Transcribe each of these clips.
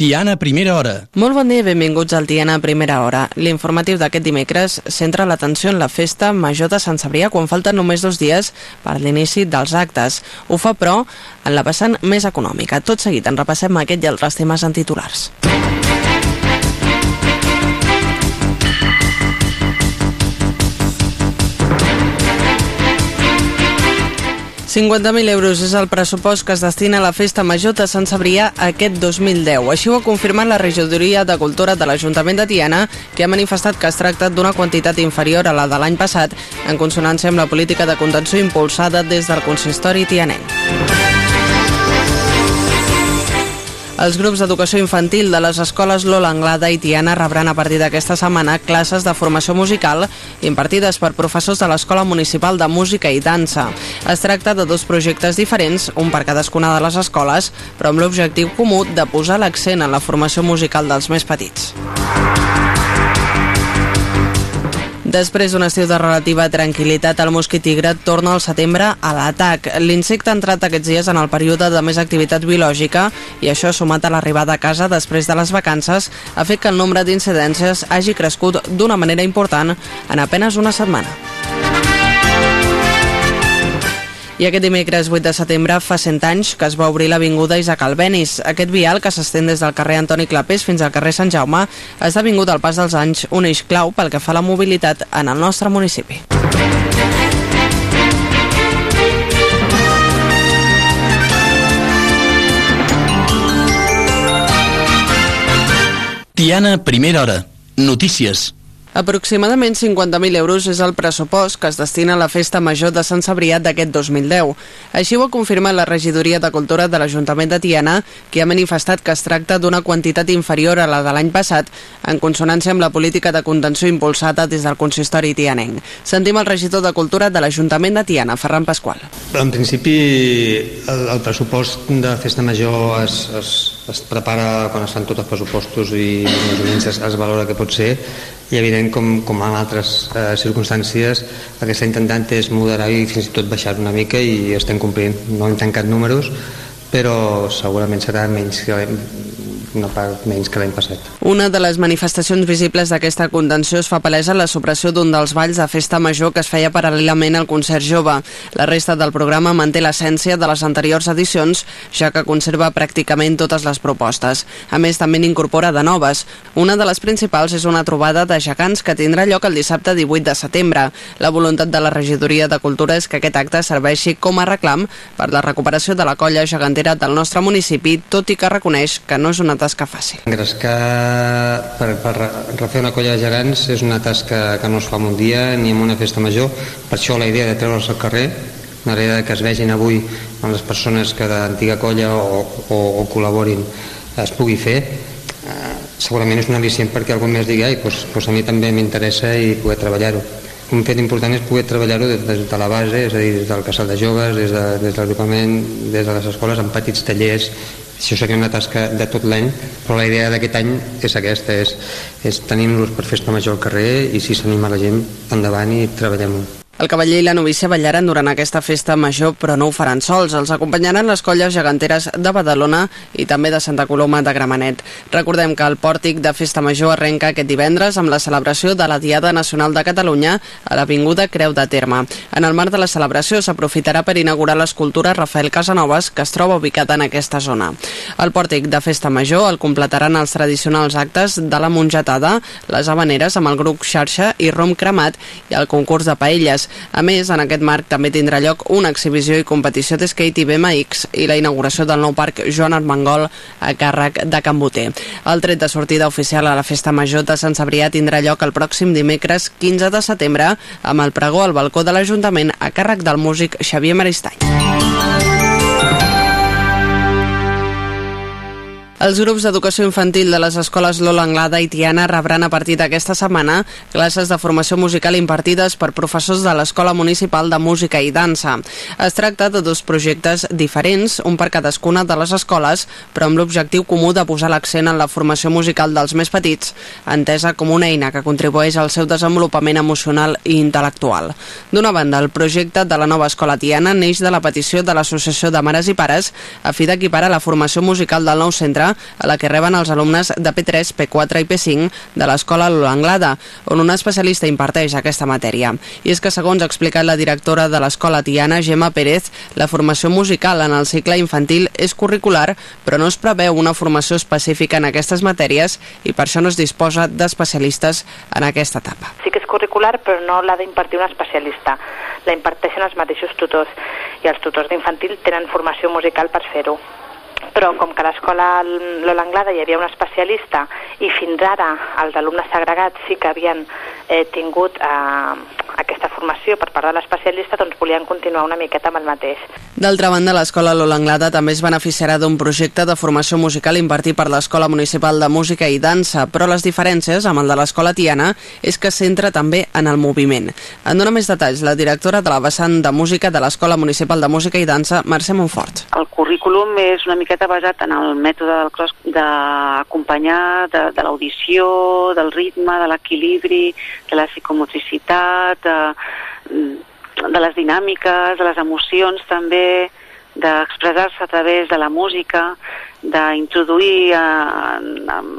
Tiana, primera hora. Molt bon dia i benvinguts al Tiana Primera Hora. L'informatiu d'aquest dimecres centra l'atenció en la festa major de Sant Cebrià quan falten només dos dies per l'inici dels actes. Ho fa, però, en la vessant més econòmica. Tot seguit en repassem aquest i altres temes en titulars. 50.000 euros és el pressupost que es destina a la Festa Major de Sant Cebrià aquest 2010. Així ho ha confirmat la regidoria de Cultura de l'Ajuntament de Tiana, que ha manifestat que es tracta d'una quantitat inferior a la de l'any passat, en consonància amb la política de contenció impulsada des del consistori tianenc. Els grups d'educació infantil de les escoles Lola Anglada i Tiana rebran a partir d'aquesta setmana classes de formació musical impartides per professors de l'Escola Municipal de Música i Dansa. Es tracta de dos projectes diferents, un per cadascuna de les escoles, però amb l'objectiu comú de posar l'accent en la formació musical dels més petits. Després d'un estiu de relativa tranquil·litat, el mosquit tigre torna al setembre a l'atac. L'insecte ha entrat aquests dies en el període de més activitat biològica i això, sumat a l'arribada a casa després de les vacances, ha fet que el nombre d'incidències hagi crescut d'una manera important en apenas una setmana. I aquest dimecres 8 de setembre fa 100 anys que es va obrir l'Avinguda Isaac Albenis. Aquest vial, que s'estén des del carrer Antoni Clapés fins al carrer Sant Jaume, ha esdevingut al pas dels anys un eix clau pel que fa a la mobilitat en el nostre municipi. Tiana, primera hora. Notícies. Aproximadament 50.000 euros és el pressupost que es destina a la Festa Major de Sant Cebrià d'aquest 2010. Així ho ha confirmat la regidoria de Cultura de l'Ajuntament de Tiana, que ha manifestat que es tracta d'una quantitat inferior a la de l'any passat, en consonància amb la política de contenció impulsada des del consistori tianenc. Sentim el regidor de Cultura de l'Ajuntament de Tiana, Ferran Pasqual. En principi, el, el pressupost de Festa Major es, es, es prepara quan es fan tots els pressupostos i es, es valora que pot ser i evident com, com en altres eh, circumstàncies el que està intentant és moderar i fins i tot baixar una mica i estem complint. No hem tancat números però segurament serà menys que una part menys que l'any passat. Una de les manifestacions visibles d'aquesta contenció es fa palesa la supressió d'un dels balls de festa major que es feia paral·lelament al concert jove. La resta del programa manté l'essència de les anteriors edicions, ja que conserva pràcticament totes les propostes. A més, també n'incorpora de noves. Una de les principals és una trobada de gegants que tindrà lloc el dissabte 18 de setembre. La voluntat de la regidoria de Cultura és que aquest acte serveixi com a reclam per la recuperació de la colla gegantera del nostre municipi, tot i que reconeix que no és una tasca fàcil. Engrescar per, per refer una colla de gegants és una tasca que no es fa en un dia ni en una festa major, per això la idea de treure'ls al carrer la idea que es vegin avui amb les persones que d'antiga colla o, o, o col·laborin es pugui fer eh, segurament és un al·licient perquè algú més digui ai, doncs, doncs a mi també m'interessa i poder treballar-ho un fet important és poder treballar-ho des, des de la base, és a dir, des del casal de joves, des, de, des de l'agrupament, des de les escoles, en petits tallers, això seria una tasca de tot l'any, però la idea d'aquest any és aquesta, és, és tenir-los per festa major al carrer i si s'anima la gent, endavant i treballem-ho. El cavaller i la novícia ballaran durant aquesta festa major, però no ho faran sols. Els acompanyaran les colles geganteres de Badalona i també de Santa Coloma de Gramenet. Recordem que el pòrtic de festa major arrenca aquest divendres amb la celebració de la Diada Nacional de Catalunya a l'Avinguda Creu de Terme. En el marc de la celebració s'aprofitarà per inaugurar l'escultura Rafael Casanovas, que es troba ubicada en aquesta zona. El pòrtic de festa major el completaran els tradicionals actes de la mongetada, les habaneres amb el grup xarxa i rom cremat i el concurs de paelles. A més, en aquest marc també tindrà lloc una exhibició i competició d'skate i BMX i la inauguració del nou parc Joan Armengol a càrrec de Can Boter. El tret de sortida oficial a la Festa Major de Sant Cebrià tindrà lloc el pròxim dimecres 15 de setembre amb el pregó al balcó de l'Ajuntament a càrrec del músic Xavier Maristany. Els grups d'educació infantil de les escoles Lola Anglada i Tiana rebran a partir d'aquesta setmana classes de formació musical impartides per professors de l'Escola Municipal de Música i Dansa. Es tracta de dos projectes diferents, un per cadascuna de les escoles, però amb l'objectiu comú de posar l'accent en la formació musical dels més petits, entesa com una eina que contribueix al seu desenvolupament emocional i intel·lectual. D'una banda, el projecte de la nova escola Tiana neix de la petició de l'Associació de Mares i Pares a fi d'equiparar la formació musical del nou centre a la que reben els alumnes de P3, P4 i P5 de l'escola Lola Anglada, on un especialista imparteix aquesta matèria. I és que, segons ha explicat la directora de l'escola Tiana, Gemma Pérez, la formació musical en el cicle infantil és curricular, però no es preveu una formació específica en aquestes matèries i per això no es disposa d'especialistes en aquesta etapa. Sí que és curricular, però no l'ha d'impartir un especialista. La imparteixen els mateixos tutors i els tutors d'infantil tenen formació musical per fer-ho però com que a l'escola Lola Anglada hi havia un especialista i fins ara els alumnes segregats sí que havien eh, tingut eh, aquesta formació per part de l'especialista, doncs volien continuar una miqueta amb el mateix. D'altra banda, l'escola Lola Anglada també es beneficiarà d'un projecte de formació musical impartit per l'Escola Municipal de Música i Dansa, però les diferències amb el de l'escola Tiana és que centra també en el moviment. En dona més detalls la directora de la vessant de música de l'Escola Municipal de Música i Dansa, Mercè Montfort. El currículum és una miqueta basat en el mètode del cross d'acompanyar de, de l'audició, del ritme, de l'equilibri, de la psicomotricitat, de, de les dinàmiques, de les emocions també, d'expressar-se a través de la música, d'introduir en, en,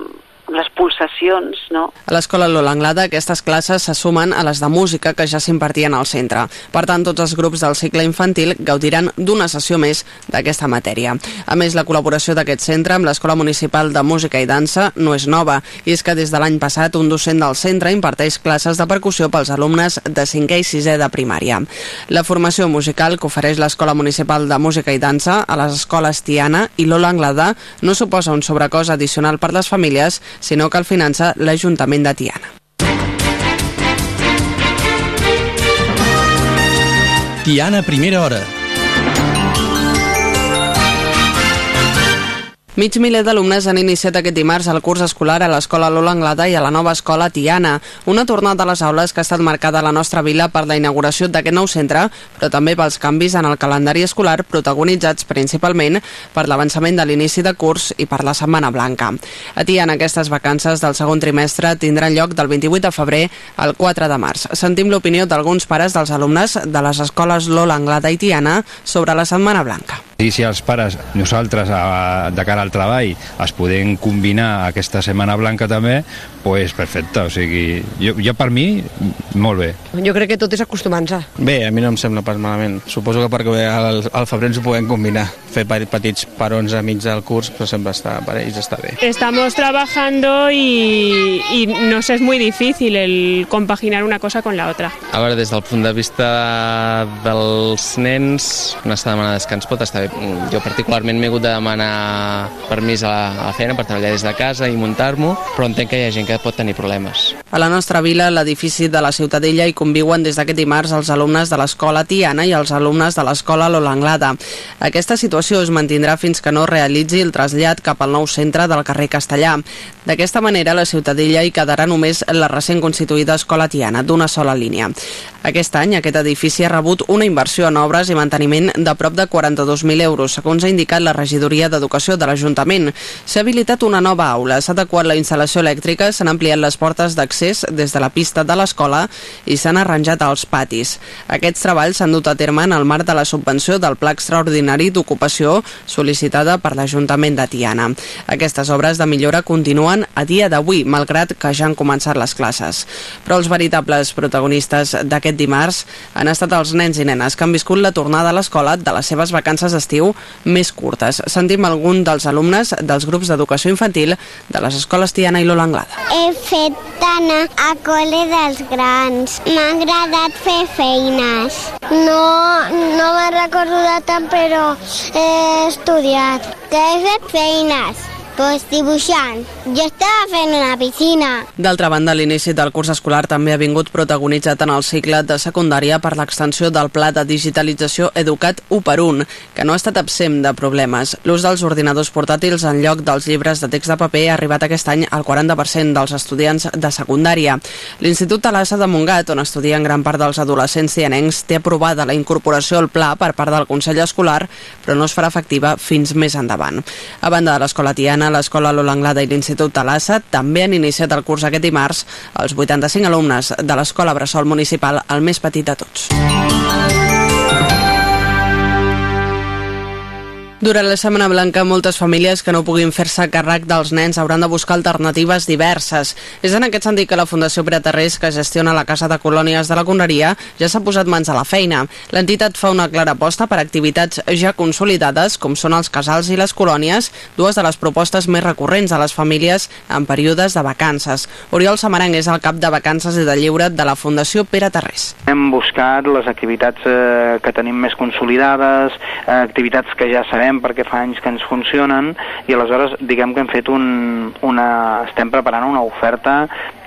les pulsacions, no? A l'escola Lola Anglada aquestes classes se sumen a les de música que ja s'impartien al centre. Per tant, tots els grups del cicle infantil gaudiran d'una sessió més d'aquesta matèria. A més, la col·laboració d'aquest centre amb l'Escola Municipal de Música i Dansa no és nova, i és que des de l'any passat un docent del centre imparteix classes de percussió pels alumnes de 5è i 6è de primària. La formació musical que ofereix l'Escola Municipal de Música i Dansa a les escoles Tiana i Lola Anglada no suposa un sobrecost addicional per les famílies, sinó que el finança l'Ajuntament de Tiana. Tiana, primera hora. Mig miler d'alumnes han iniciat aquest dimarts el curs escolar a l'Escola Lola Anglada i a la nova Escola Tiana, una tornada a les aules que ha estat marcada a la nostra vila per la inauguració d'aquest nou centre, però també pels canvis en el calendari escolar protagonitzats principalment per l'avançament de l'inici de curs i per la Setmana Blanca. A Tiana aquestes vacances del segon trimestre tindran lloc del 28 de febrer al 4 de març. Sentim l'opinió d'alguns pares dels alumnes de les escoles Lola Anglada i Tiana sobre la Setmana Blanca. I si els pares, nosaltres, de cara al treball, es podem combinar aquesta Setmana Blanca també, pues perfecte, o sigui, jo, jo per mi, molt bé. Jo crec que tot és acostumant-se. Bé, a mi no em sembla pas malament. Suposo que perquè al, al febrer ens ho podem combinar. Fer petits parons a mig del curs, però sempre està, per ells està bé. Estamos trabajando y, y nos es muy difícil el compaginar una cosa con la otra. A veure, des del punt de vista dels nens, una setmana de descans pot estar bé. Jo particularment m'he hagut de demanar permís a la, a la feina per treballar des de casa i muntar-m'ho, però entenc que hi ha gent que pot tenir problemes. A la nostra vila, l'edifici de la Ciutadella, hi conviuen des d'aquest dimarts els alumnes de l'escola Tiana i els alumnes de l'escola Lola Anglada. Aquesta situació es mantindrà fins que no realitzi el trasllat cap al nou centre del carrer Castellà. D'aquesta manera, la Ciutadella hi quedarà només la recent constituïda escola Tiana, d'una sola línia. Aquest any, aquest edifici ha rebut una inversió en obres i manteniment de prop de 42.000 euros, segons ha indicat la regidoria d'Educació de l'Ajuntament. S'ha habilitat una nova aula, s'ha adequat la instal·lació elèctrica, s'han ampliat les portes d'accés des de la pista de l'escola i s'han arranjat els patis. Aquests treballs s'han dut a terme en el marc de la subvenció del Pla Extraordinari d'Ocupació sol·licitada per l'Ajuntament de Tiana. Aquestes obres de millora continuen a dia d'avui, malgrat que ja han començat les classes. Però els veritables protagonistes d'aquest dimarts han estat els nens i nenes que han viscut la tornada a l'escola de les seves vacances d'estiu més curtes. Sentim algun dels alumnes dels grups d'educació infantil de les escoles Tiana i Lola Anglada. He fet anar a col·le dels grans. M'ha agradat fer feines. No, no me'n recordo de tant, però he estudiat. He fet feines. Pues dibuixant. Jo estava fent una piscina. D'altra banda, l'inici del curs escolar també ha vingut protagonitzat en el cicle de secundària per l'extensió del pla de digitalització Educat 1 per 1, que no ha estat absent de problemes. L'ús dels ordinadors portàtils en lloc dels llibres de text de paper ha arribat aquest any al 40% dels estudiants de secundària. L'Institut Talassa de Montgat, on estudien gran part dels adolescents tianencs, té aprovada la incorporació al pla per part del Consell Escolar, però no es farà efectiva fins més endavant. A banda de l'escola Tiana, l'Escola Lola Anglada i l'Institut Talassa també han iniciat el curs aquest dimarts els 85 alumnes de l'Escola Bressol Municipal, el més petit de tots. Durant la Setmana Blanca, moltes famílies que no puguin fer-se càrrec dels nens hauran de buscar alternatives diverses. És en aquest sentit que la Fundació Pere Terrés, que gestiona la Casa de Colònies de la Conreria, ja s'ha posat mans a la feina. L'entitat fa una clara aposta per activitats ja consolidades, com són els casals i les colònies, dues de les propostes més recurrents a les famílies en períodes de vacances. Oriol Samaranc és el cap de vacances i de lleure de la Fundació Pere Terrés. Hem buscat les activitats eh, que tenim més consolidades, eh, activitats que ja sabem perquè fa anys que ens funcionen i aleshores diguem que hem fet un, una, estem preparant una oferta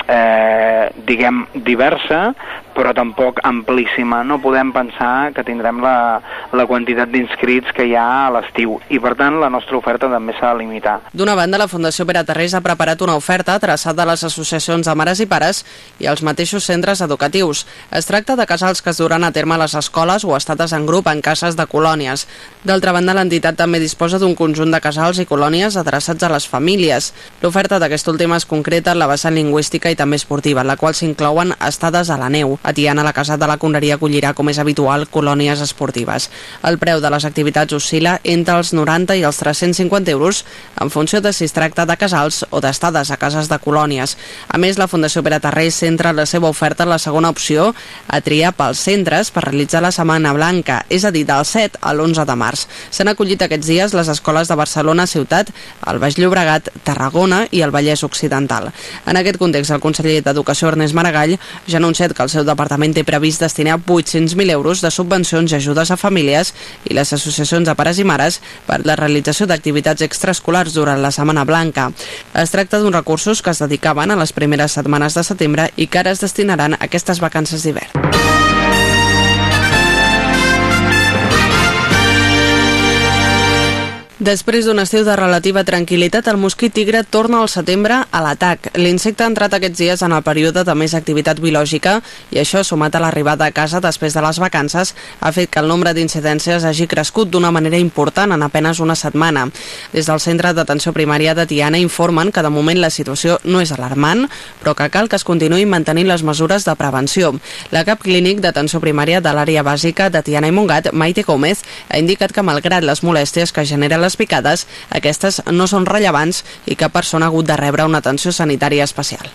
eh, diguem diversa però tampoc amplíssima. No podem pensar que tindrem la, la quantitat d'inscrits que hi ha a l'estiu i, per tant, la nostra oferta també s'ha de limitar. D'una banda, la Fundació Pere Terrés ha preparat una oferta traçada a les associacions de mares i pares i als mateixos centres educatius. Es tracta de casals que es duran a terme a les escoles o estades en grup en cases de colònies. D'altra banda, l'entitat també disposa d'un conjunt de casals i colònies adreçats a les famílies. L'oferta d'aquesta última es concreta en la vessant lingüística i també esportiva, en la qual s'inclouen estades a la neu. A Tiana, la Casa de la Conreria acollirà, com és habitual, colònies esportives. El preu de les activitats oscil·la entre els 90 i els 350 euros en funció de si es tracta de casals o d'estades a cases de colònies. A més, la Fundació Pere Tarrés centra la seva oferta en la segona opció a triar pels centres per realitzar la Setmana Blanca, és a dir, del 7 a l'11 de març. S'han acollit aquests dies les escoles de Barcelona Ciutat, el Baix Llobregat, Tarragona i el Vallès Occidental. En aquest context, el conseller d'Educació Ernest Maragall ja ha anunciat que el seu departament té previst destinar 800.000 euros de subvencions i ajudes a famílies i les associacions de pares i mares per la realització d'activitats extraescolars durant la Setmana Blanca. Es tracta d'uns recursos que es dedicaven a les primeres setmanes de setembre i que ara es destinaran a aquestes vacances d'hivern. Després d'un estiu de relativa tranquil·litat, el mosquit tigre torna al setembre a l'atac. L'insecte ha entrat aquests dies en el període de més activitat biològica i això, sumat a l'arribada a casa després de les vacances, ha fet que el nombre d'incidències hagi crescut d'una manera important en apenas una setmana. Des del Centre d'Atenció Primària de Tiana informen que de moment la situació no és alarmant, però que cal que es continuïn mantenint les mesures de prevenció. La cap clínic d'atenció primària de l'àrea bàsica de Tiana i Montgat, Maite Gómez, ha indicat que malgrat les molèsties que genera les picades, aquestes no són rellevants i cap persona ha hagut de rebre una atenció sanitària especial.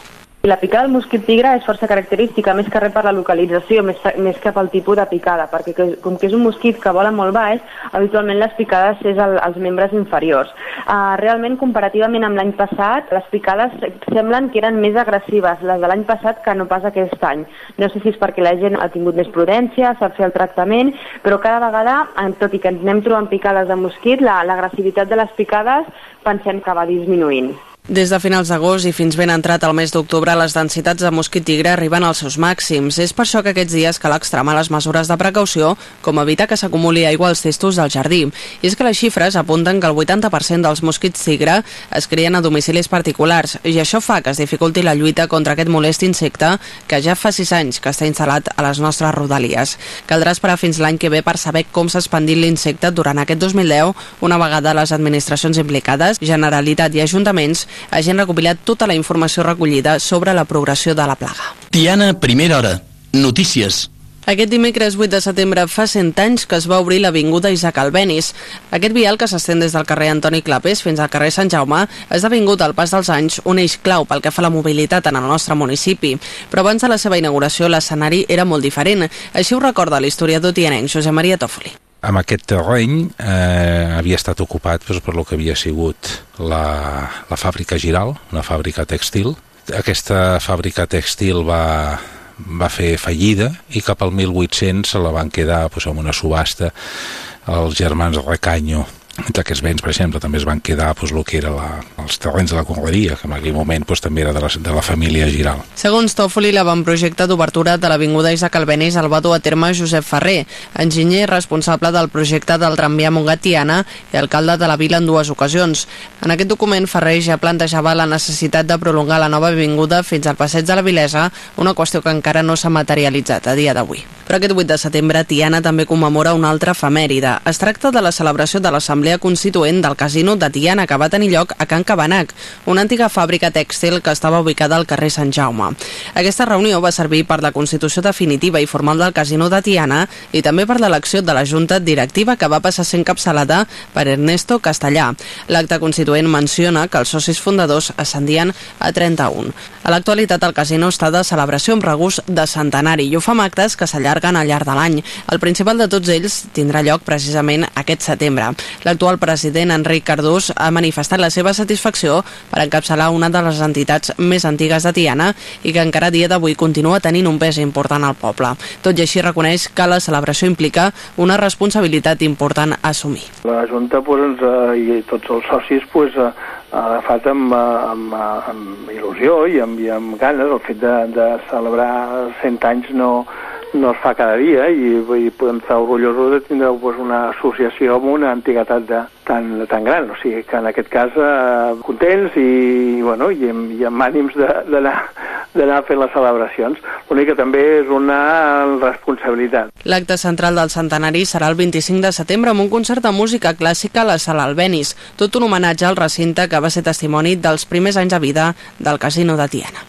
La picada del mosquit tigre és força característica, més que res per la localització, més, més que pel tipus de picada, perquè que, com que és un mosquit que vola molt baix, habitualment les picades és el, als membres inferiors. Uh, realment, comparativament amb l'any passat, les picades semblen que eren més agressives, les de l'any passat, que no pas aquest any. No sé si és perquè la gent ha tingut més prudència, sap fer el tractament, però cada vegada, tot i que ens anem trobant picades de mosquit, l'agressivitat de les picades pensem que va disminuint. Des de finals d'agost i fins ben entrat al mes d'octubre, les densitats de mosquit tigre arriben als seus màxims. És per això que aquests dies cal extremar les mesures de precaució, com evitar que s'acumuli aigua als testos del jardí. I és que les xifres apunten que el 80% dels mosquits tigre es crien a domicilis particulars, i això fa que es dificulti la lluita contra aquest molest insecte que ja fa 6 anys que està instal·lat a les nostres rodalies. Caldrà esperar fins l'any que ve per saber com s'ha expandit l'insecte durant aquest 2010, una vegada les administracions implicades, Generalitat i Ajuntaments, hagin recopilat tota la informació recollida sobre la progressió de la plaga. Tiana, primera hora. Notícies. Aquest dimecres 8 de setembre fa 100 anys que es va obrir l'Avinguda Isaac Albenis. Aquest vial que s'estén des del carrer Antoni Clapés fins al carrer Sant Jaume ha esdevingut al pas dels anys un eix clau pel que fa a la mobilitat en el nostre municipi. Però abans de la seva inauguració l'escenari era molt diferent. Així ho recorda l'historiador tianenc Josep Maria Tòfoli amb aquest terreny eh, havia estat ocupat doncs, per lo que havia sigut la, la fàbrica Giral, una fàbrica textil. Aquesta fàbrica textil va, va fer fallida i cap al 1800 se la van quedar doncs, amb una subhasta els germans Recanyo entre aquests béns, per exemple, també es van quedar doncs, el que era la, els terrenys de la conreria, que en aquell moment doncs, també era de la, de la família Giral. Segons Tòfoli, l'avantprojecte d'obertura de l'Avinguda Isaac Albenis el va dur a terme Josep Ferrer, enginyer responsable del projecte del tramvia Montgatiana i alcalde de la vila en dues ocasions. En aquest document, Ferrer ja plantejava la necessitat de prolongar la nova avinguda fins al passeig de la Vilesa, una qüestió que encara no s'ha materialitzat a dia d'avui. Però aquest 8 de setembre, Tiana també commemora una altra efemèride. Es tracta de la celebració de l'Assemblea l'assemblea constituent del casino de Tiana, que va tenir lloc a Can Cabanac, una antiga fàbrica tèxtil que estava ubicada al carrer Sant Jaume. Aquesta reunió va servir per la constitució definitiva i formal del casino de Tiana i també per l'elecció de la junta directiva que va passar a ser encapçalada per Ernesto Castellà. L'acte constituent menciona que els socis fundadors ascendien a 31. A l'actualitat el casino està de celebració amb regust de centenari i ho fa actes que s'allarguen al llarg de l'any. El principal de tots ells tindrà lloc precisament aquest setembre. L'actual president Enric Cardús ha manifestat la seva satisfacció per encapçalar una de les entitats més antigues de Tiana i que encara dia d'avui continua tenint un pes important al poble. Tot i així reconeix que la celebració implica una responsabilitat important a assumir. La Junta pues, eh, i tots els socis pues, eh, ha agafat amb, eh, amb, amb il·lusió i amb, i amb ganes el fet de, de celebrar 100 anys no, no es fa cada dia i, i podem estar orgullosos de tindre pues, una associació amb una antiguitat de, tan, tan gran, o sigui que en aquest cas eh, contents i, bueno, i, amb, i amb ànims d'anar fent les celebracions. L'únic que també és una responsabilitat. L'acte central del centenari serà el 25 de setembre amb un concert de música clàssica a la Sala Albenis, tot un homenatge al recinte que va ser testimoni dels primers anys de vida del Casino de Tiana.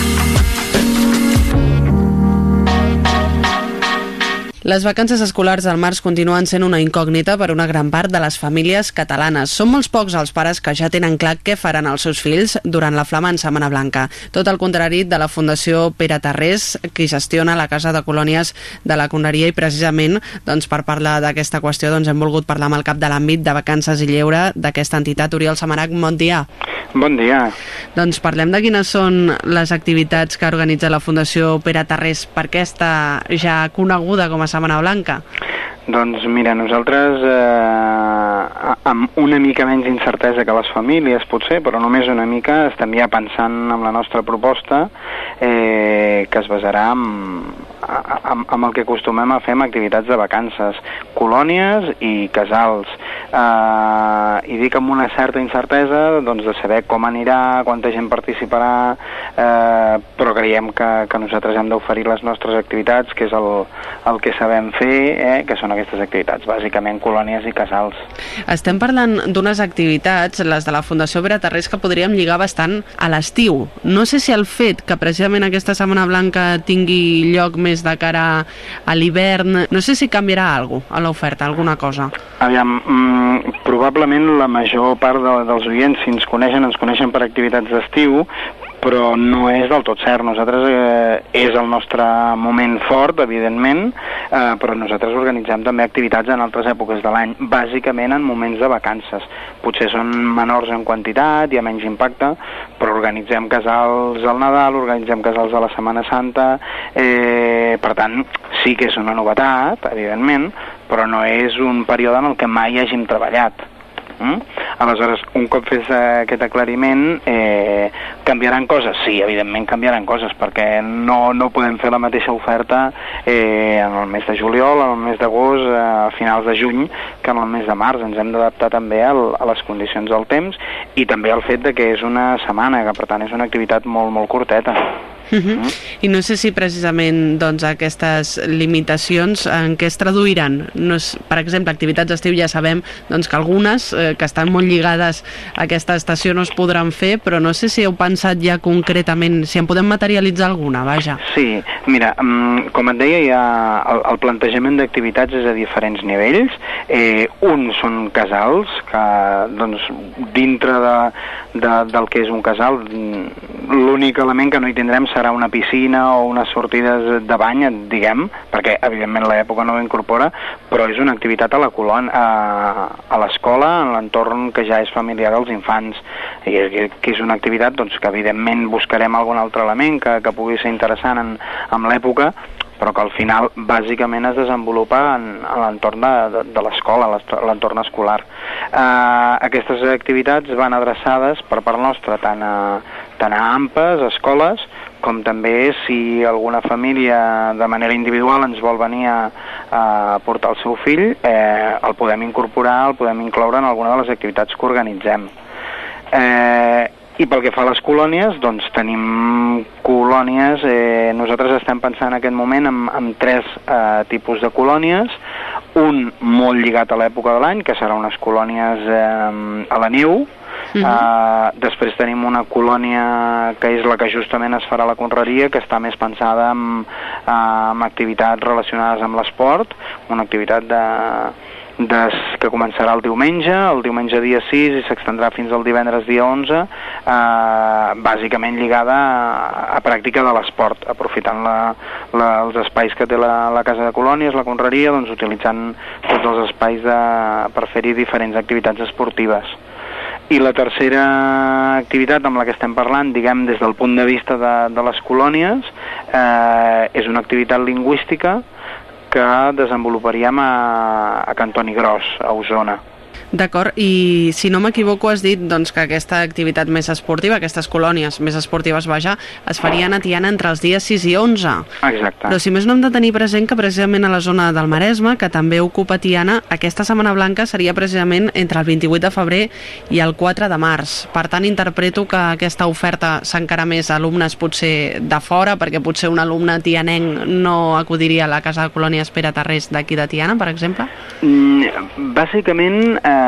Les vacances escolars al març continuen sent una incògnita per una gran part de les famílies catalanes. Són molts pocs els pares que ja tenen clar què faran els seus fills durant la flamant Setmana Blanca. Tot el contrari de la Fundació Pere Tarrés, que gestiona la Casa de Colònies de la Conneria i precisament doncs, per parlar d'aquesta qüestió doncs, hem volgut parlar amb el cap de l'àmbit de vacances i lleure d'aquesta entitat. Oriol Samarac, bon dia. Bon dia. Doncs parlem de quines són les activitats que organitza la Fundació Pere Tarrés per aquesta ja coneguda com a Setmana Blanca. Doncs mira, nosaltres eh, amb una mica menys incertesa que les famílies, potser, però només una mica, estem ja pensant en la nostra proposta eh, que es basarà en, amb, amb el que acostumem a fer amb activitats de vacances, colònies i casals. Eh, I dic amb una certa incertesa doncs, de saber com anirà, quanta gent participarà, eh, però creiem que, que nosaltres hem d'oferir les nostres activitats, que és el, el que sabem fer, eh, que són aquestes activitats, bàsicament colònies i casals. Estem parlant d'unes activitats, les de la Fundació Vera Tarrés, que podríem lligar bastant a l'estiu. No sé si el fet que precisament aquesta Setmana Blanca tingui lloc més de cara a l'hivern, no sé si canviarà alguna cosa a l'oferta, alguna cosa. Aviam, mm, probablement la major part de, dels oients, si ens coneixen, ens coneixen per activitats d'estiu, però no és del tot cert. Nosaltres eh, és el nostre moment fort, evidentment, eh, però nosaltres organitzem també activitats en altres èpoques de l'any, bàsicament en moments de vacances. Potser són menors en quantitat, hi ha menys impacte, però organitzem casals al Nadal, organitzem casals a la Setmana Santa, eh, per tant, sí que és una novetat, evidentment, però no és un període en el que mai hàgim treballat. Mm? Aleshores, un cop fes aquest aclariment, eh, canviaran coses? Sí, evidentment canviaran coses, perquè no, no podem fer la mateixa oferta eh, en el mes de juliol, en el mes d'agost, eh, a finals de juny, que en el mes de març. Ens hem d'adaptar també al, a les condicions del temps i també al fet de que és una setmana, que per tant és una activitat molt, molt curteta. Uh -huh. I no sé si precisament doncs, aquestes limitacions en què es traduiran. No és, per exemple, activitats d'estiu ja sabem doncs, que algunes eh, que estan molt lligades a aquesta estació no es podran fer, però no sé si heu pensat ja concretament, si en podem materialitzar alguna, vaja. Sí, mira, um, com et deia, ha el, el plantejament d'activitats és a diferents nivells. Eh, uns són casals, que doncs, dintre de, de, del que és un casal, l'únic element que no hi tindrem serà serà una piscina o unes sortides de bany, diguem, perquè evidentment l'època no ho incorpora, però és una activitat a la colon, a, a l'escola, en l'entorn que ja és familiar dels infants, i que és una activitat doncs, que evidentment buscarem algun altre element que, que pugui ser interessant en, en l'època, però que al final bàsicament es desenvolupa en, en l'entorn de, de, de l'escola, l'entorn escolar. Uh, aquestes activitats van adreçades per part nostra tant a, tant a AMPAs, escoles, com també si alguna família de manera individual ens vol venir a, a portar el seu fill, eh, el podem incorporar, el podem incloure en alguna de les activitats que organitzem. Eh, i pel que fa a les colònies, doncs tenim colònies, eh, nosaltres estem pensant en aquest moment en, en tres eh, tipus de colònies, un molt lligat a l'època de l'any, que serà unes colònies eh, a la neu, Uh -huh. uh, després tenim una colònia que és la que justament es farà la conreria, que està més pensada en, uh, en activitats relacionades amb l'esport, una activitat de, des, que començarà el diumenge, el diumenge dia 6 i s'extendrà fins al divendres dia 11, eh, bàsicament lligada a, a pràctica de l'esport, aprofitant la, la, els espais que té la, la Casa de Colònies, la Conreria, doncs utilitzant tots els espais de, per fer-hi diferents activitats esportives. I la tercera activitat amb la que estem parlant, diguem, des del punt de vista de, de les colònies, eh, és una activitat lingüística que desenvoluparíem a, a Cantoni Gros, a Osona. D'acord, i si no m'equivoco has dit doncs, que aquesta activitat més esportiva, aquestes colònies més esportives, vaja, es farien a Tiana entre els dies 6 i 11. Exacte. Però si més no hem de tenir present que precisament a la zona del Maresme, que també ocupa Tiana, aquesta Setmana Blanca seria precisament entre el 28 de febrer i el 4 de març. Per tant, interpreto que aquesta oferta s'encara més a alumnes potser de fora, perquè potser un alumne tianenc no acudiria a la Casa de Colònies Pere Tarrés d'aquí de Tiana, per exemple? Mm, bàsicament, eh,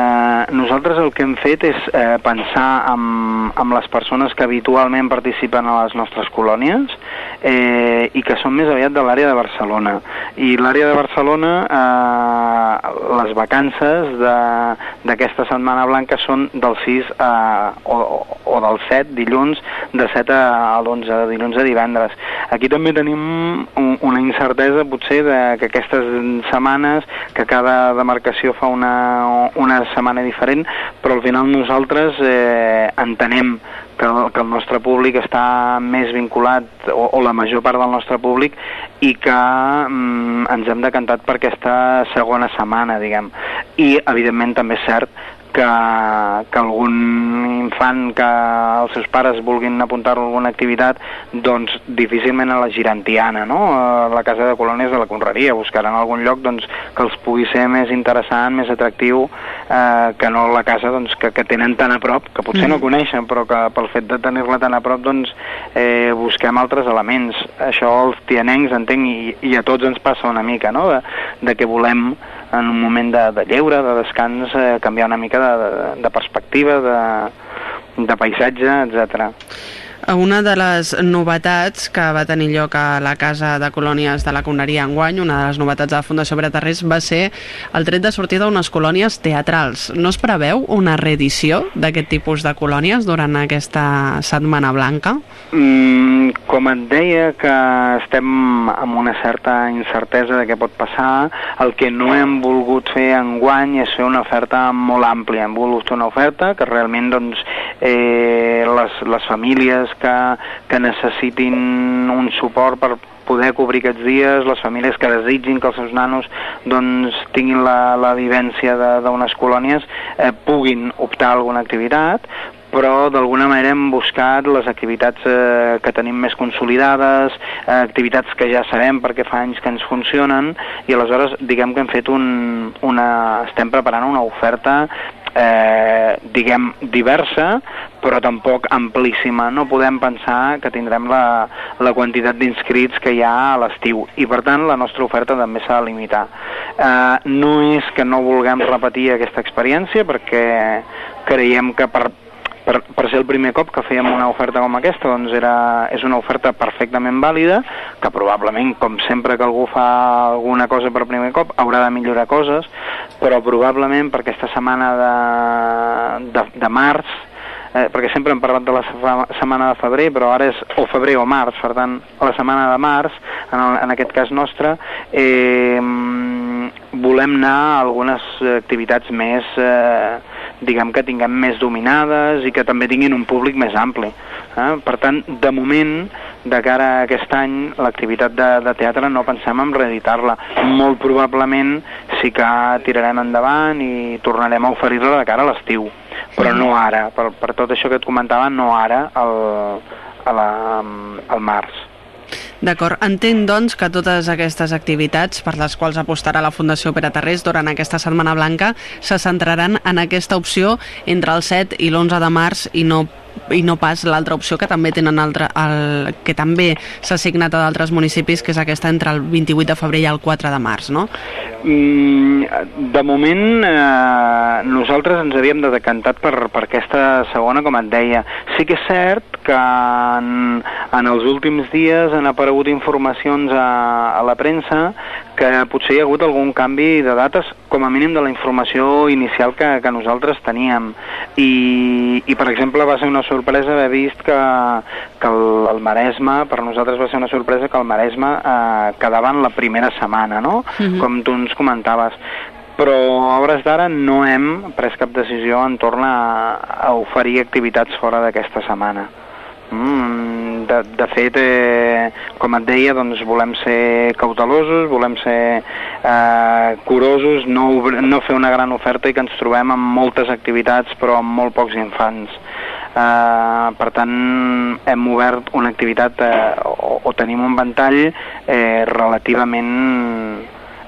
nosaltres el que hem fet és eh, pensar amb, amb les persones que habitualment participen a les nostres colònies eh, i que són més aviat de l'àrea de Barcelona. I l'àrea de Barcelona, eh, les vacances d'aquesta Setmana Blanca són del 6 a, o, o del 7, dilluns, de 7 a l'11, de dilluns a divendres. Aquí també tenim un, una incertesa potser de que aquestes setmanes, que cada demarcació fa una, setmana diferent, però al final nosaltres eh, entenem que, que el nostre públic està més vinculat, o, o la major part del nostre públic, i que mm, ens hem decantat per aquesta segona setmana, diguem. I, evidentment, també és cert que, que algun infant que els seus pares vulguin apuntar-lo a alguna activitat, doncs difícilment a la girantiana, no? a la casa de colònies de la Conreria, buscaran algun lloc doncs, que els pugui ser més interessant, més atractiu, eh, que no la casa doncs, que, que tenen tan a prop, que potser mm. no coneixen, però que pel fet de tenir-la tan a prop doncs, eh, busquem altres elements. Això els tianencs entenc, i, i a tots ens passa una mica, no? de, de que volem en un moment de, de lleure, de descans, eh, canviar una mica de, de, de perspectiva, de, de paisatge, etc. Una de les novetats que va tenir lloc a la Casa de Colònies de la Conneria enguany, una de les novetats de la Fundació Bretarrés, va ser el tret de sortida d'unes colònies teatrals. No es preveu una reedició d'aquest tipus de colònies durant aquesta Setmana Blanca? Mm, com et deia que estem amb una certa incertesa de què pot passar, el que no hem volgut fer enguany és fer una oferta molt àmplia. Hem volgut fer una oferta que realment doncs, eh, les, les famílies que, que necessitin un suport per poder cobrir aquests dies, les famílies que desitgin que els seus nanos doncs, tinguin la, la vivència d'unes colònies eh, puguin optar a alguna activitat, però d'alguna manera hem buscat les activitats eh, que tenim més consolidades, eh, activitats que ja sabem perquè fa anys que ens funcionen, i aleshores diguem que hem fet un, una, estem preparant una oferta eh, diguem, diversa, però tampoc amplíssima. No podem pensar que tindrem la, la quantitat d'inscrits que hi ha a l'estiu i, per tant, la nostra oferta també s'ha de limitar. Eh, no és que no vulguem repetir aquesta experiència, perquè creiem que per, per, per ser el primer cop que fèiem una oferta com aquesta, doncs era, és una oferta perfectament vàlida, que probablement, com sempre que algú fa alguna cosa per primer cop, haurà de millorar coses, però probablement per aquesta setmana de, de, de març, eh, perquè sempre hem parlat de la setmana de febrer, però ara és o febrer o març, per tant, la setmana de març, en, el, en aquest cas nostre, eh, volem anar a algunes activitats més, eh, diguem que tinguem més dominades i que també tinguin un públic més ampli. Eh? Per tant, de moment, de cara a aquest any, l'activitat de, de teatre no pensem en reeditar-la. Molt probablement sí que tirarem endavant i tornarem a oferir-la de cara a l'estiu, però no ara. Per, per tot això que et comentava, no ara, el, a la, al març. D'acord. Entenc, doncs, que totes aquestes activitats per les quals apostarà la Fundació Pere Tarrés durant aquesta Setmana Blanca se centraran en aquesta opció entre el 7 i l'11 de març i no i no pas l'altra opció que també tenen altre, el, que també s'ha assignat a d'altres municipis, que és aquesta entre el 28 de febrer i el 4 de març, no? Mm, de moment eh, nosaltres ens havíem de decantat per, per aquesta segona, com et deia. Sí que és cert que en, en els últims dies han aparegut informacions a, a la premsa que potser hi ha hagut algun canvi de dates, com a mínim de la informació inicial que, que nosaltres teníem. I, I, per exemple, va ser una sorpresa haver vist que, que el, el Maresme, per nosaltres va ser una sorpresa que el Maresme eh, quedava en la primera setmana, no? Uh -huh. Com tu ens comentaves però a hores d'ara no hem pres cap decisió en torn a, a oferir activitats fora d'aquesta setmana. Mm, de, de fet, eh, com et deia, doncs volem ser cautelosos, volem ser eh, curosos, no, no fer una gran oferta i que ens trobem amb moltes activitats però amb molt pocs infants. Eh, per tant, hem obert una activitat eh, o, o tenim un ventall eh, relativament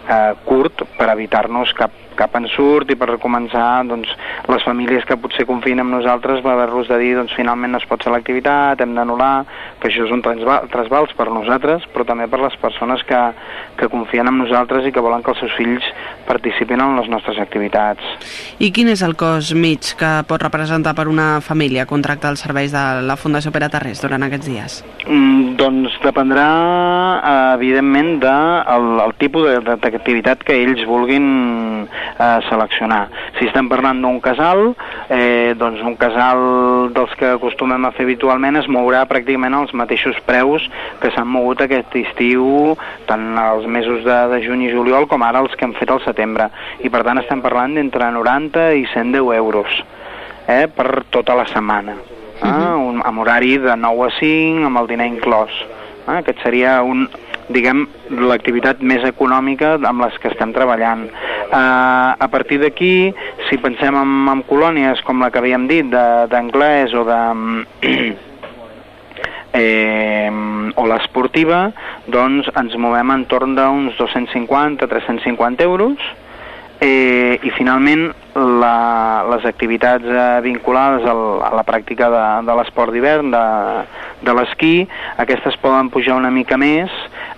eh, curt per evitar-nos cap, cap ensurt i per començar doncs, les famílies que potser confien en nosaltres va haver-los de dir doncs, finalment no es pot fer l'activitat, hem d'anul·lar, que això és un trasbals per nosaltres, però també per les persones que, que confien en nosaltres i que volen que els seus fills participin en les nostres activitats. I quin és el cost mig que pot representar per una família contractar els serveis de la Fundació Pere Tarrés durant aquests dies? Mm, doncs dependrà, eh, evidentment, del de el tipus d'activitat que ells vulguin eh, seleccionar. Si estem parlant d'un casal, eh, doncs un casal dels que acostumem a fer habitualment es mourà pràcticament als mateixos preus que s'han mogut aquest estiu, tant els mesos de, de juny i juliol com ara els que hem fet al setembre. I per tant estem parlant d'entre 90 i 110 euros eh, per tota la setmana. Eh? Uh -huh. un, amb horari de 9 a 5, amb el dinar inclòs. Eh? Aquest seria un, diguem, l'activitat més econòmica amb les que estem treballant. Uh, a partir d'aquí, si pensem en, en colònies com la que havíem dit, d'anglès o de... eh, o l'esportiva, doncs ens movem entorn d'uns 250-350 euros, eh, i finalment la, les activitats eh, vinculades al, a la pràctica de, de l'esport d'hivern, de, de l'esquí, aquestes poden pujar una mica més,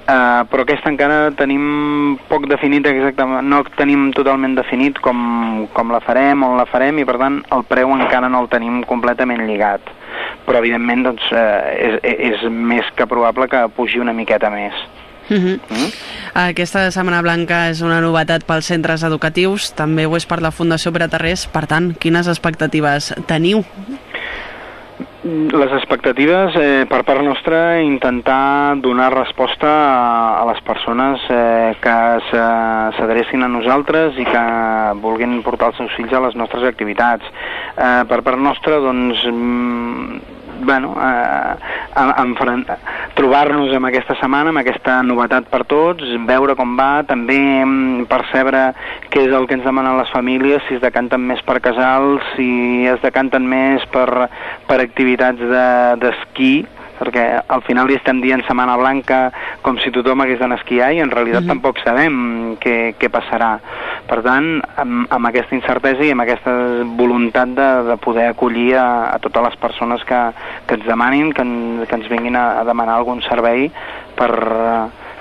eh, però aquesta encara tenim poc definit exactament, no tenim totalment definit com, com la farem, on la farem, i per tant el preu encara no el tenim completament lligat. Però evidentment doncs, eh, és, és més que probable que pugi una miqueta més. Uh -huh. mm? Aquesta Setmana Blanca és una novetat pels centres educatius, també ho és per la Fundació Pere Tarrés, per tant, quines expectatives teniu? Les expectatives, eh, per part nostra, intentar donar resposta a, a les persones eh, que s'adrecin a nosaltres i que vulguin portar els seus fills a les nostres activitats. Eh, per part nostra, doncs, mm, bueno, eh, trobar-nos amb aquesta setmana, amb aquesta novetat per tots, veure com va, també mm, percebre què és el que ens demanen les famílies, si es decanten més per casals, si es decanten més per, per activitats d'esquí, de, perquè al final li estem dient Setmana Blanca com si tothom hagués d'anar a esquiar i en realitat uh -huh. tampoc sabem què, què passarà. Per tant, amb, amb aquesta incertesa i amb aquesta voluntat de, de poder acollir a, a totes les persones que, que ens demanin, que, en, que ens vinguin a, a demanar algun servei per,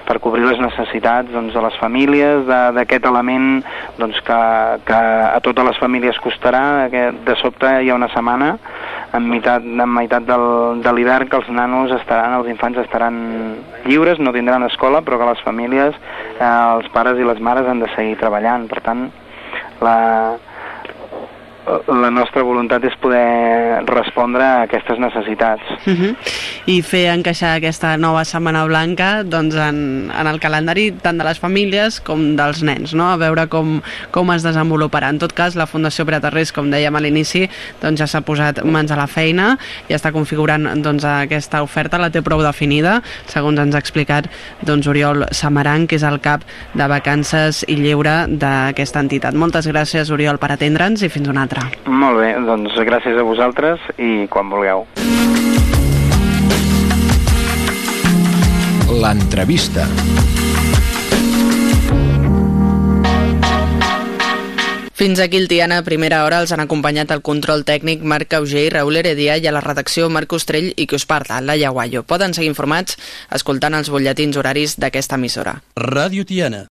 per cobrir les necessitats doncs, de les famílies, d'aquest element doncs, que, que a totes les famílies costarà, que de sobte hi ha una setmana en meitat, en meitat del, de l'hivern que els nanos estaran, els infants estaran lliures, no tindran escola, però que les famílies, eh, els pares i les mares han de seguir treballant. Per tant, la, la nostra voluntat és poder respondre a aquestes necessitats. Uh -huh. I fer encaixar aquesta nova Setmana Blanca doncs, en, en el calendari tant de les famílies com dels nens, no? a veure com, com es desenvoluparà. En tot cas, la Fundació Pere Tarrés, com dèiem a l'inici, doncs, ja s'ha posat mans a la feina, ja està configurant doncs, aquesta oferta, la té prou definida, segons ens ha explicat doncs, Oriol Samaran, que és el cap de vacances i lleure d'aquesta entitat. Moltes gràcies, Oriol, per atendre'ns i fins una altra. Molt bé, doncs gràcies a vosaltres i quan vulgueu. L'entrevista. Fins aquí el Tiana, a primera hora els han acompanyat el control tècnic Marc Auger i Raül Heredia i a la redacció Marc Ostrell i que us parla, Laia Guayo. Poden seguir informats escoltant els butlletins horaris d'aquesta emissora. Ràdio Tiana.